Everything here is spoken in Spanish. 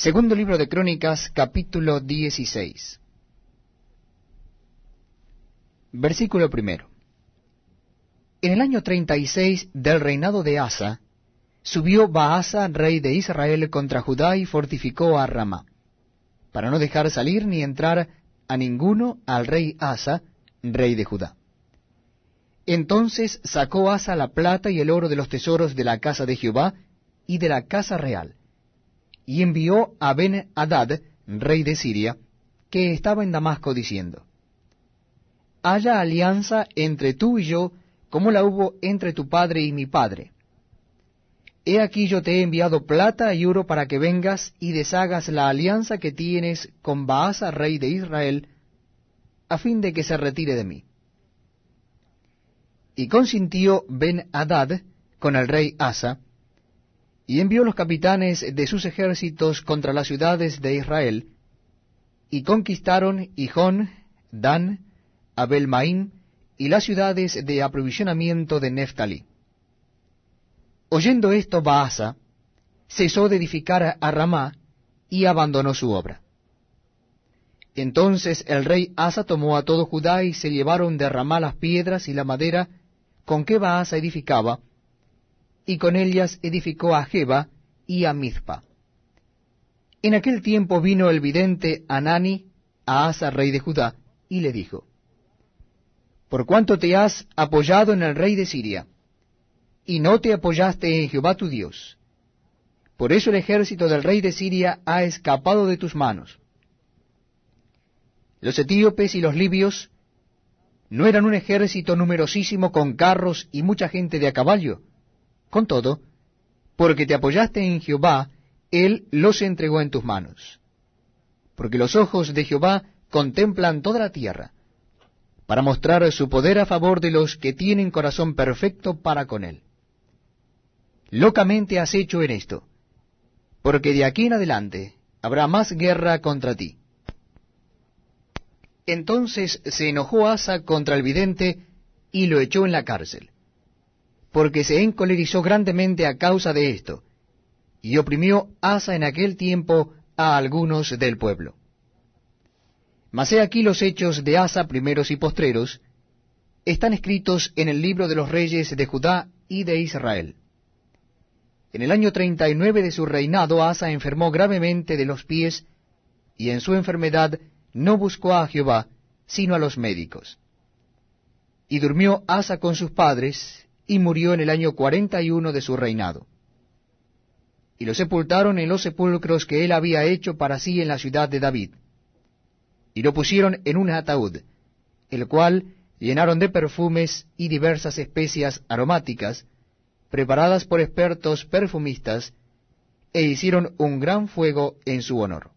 Segundo libro de Crónicas, capítulo 16. Versículo primero. En el año treinta y seis del reinado de Asa, subió Baasa, rey de Israel, contra Judá y fortificó a Ramá, para no dejar salir ni entrar a ninguno al rey Asa, rey de Judá. Entonces sacó Asa la plata y el oro de los tesoros de la casa de Jehová y de la casa real, y envió a Ben-Hadad, rey de Siria, que estaba en Damasco, diciendo, Haya alianza entre tú y yo, como la hubo entre tu padre y mi padre. He aquí yo te he enviado plata y oro para que vengas y deshagas la alianza que tienes con Baasa, rey de Israel, a fin de que se retire de mí. Y consintió Ben-Hadad con el rey Asa, y envió los capitanes de sus ejércitos contra las ciudades de Israel, y conquistaron Hijón, Dan, Abel-Maín, y las ciudades de aprovisionamiento de Neftalí. Oyendo esto, Baasa cesó de edificar a Ramá y abandonó su obra. Entonces el rey Asa tomó a todo Judá y se llevaron de Ramá las piedras y la madera con que Baasa edificaba, y con ellas edificó a Jeba y a Mizpa. En aquel tiempo vino el vidente Anani a Asa, rey de Judá, y le dijo, Por cuanto te has apoyado en el rey de Siria, y no te apoyaste en Jehová tu Dios, por eso el ejército del rey de Siria ha escapado de tus manos. Los etíopes y los libios no eran un ejército numerosísimo con carros y mucha gente de a caballo. Con todo, porque te apoyaste en Jehová, Él los entregó en tus manos. Porque los ojos de Jehová contemplan toda la tierra, para mostrar su poder a favor de los que tienen corazón perfecto para con Él. Locamente has hecho en esto, porque de aquí en adelante habrá más guerra contra ti. Entonces se enojó Asa contra el vidente y lo echó en la cárcel, porque se encolerizó grandemente a causa de esto, y oprimió Asa en aquel tiempo a algunos del pueblo. Mas he aquí los hechos de Asa primeros y postreros, están escritos en el libro de los reyes de Judá y de Israel. En el año treinta y nueve de su reinado Asa enfermó gravemente de los pies, y en su enfermedad no buscó a Jehová, sino a los médicos. Y durmió Asa con sus padres, y murió en el año cuarenta y uno de su reinado. Y lo sepultaron en los sepulcros que él había hecho para sí en la ciudad de David. Y lo pusieron en un ataúd, el cual llenaron de perfumes y diversas especias aromáticas, preparadas por expertos perfumistas, e hicieron un gran fuego en su honor.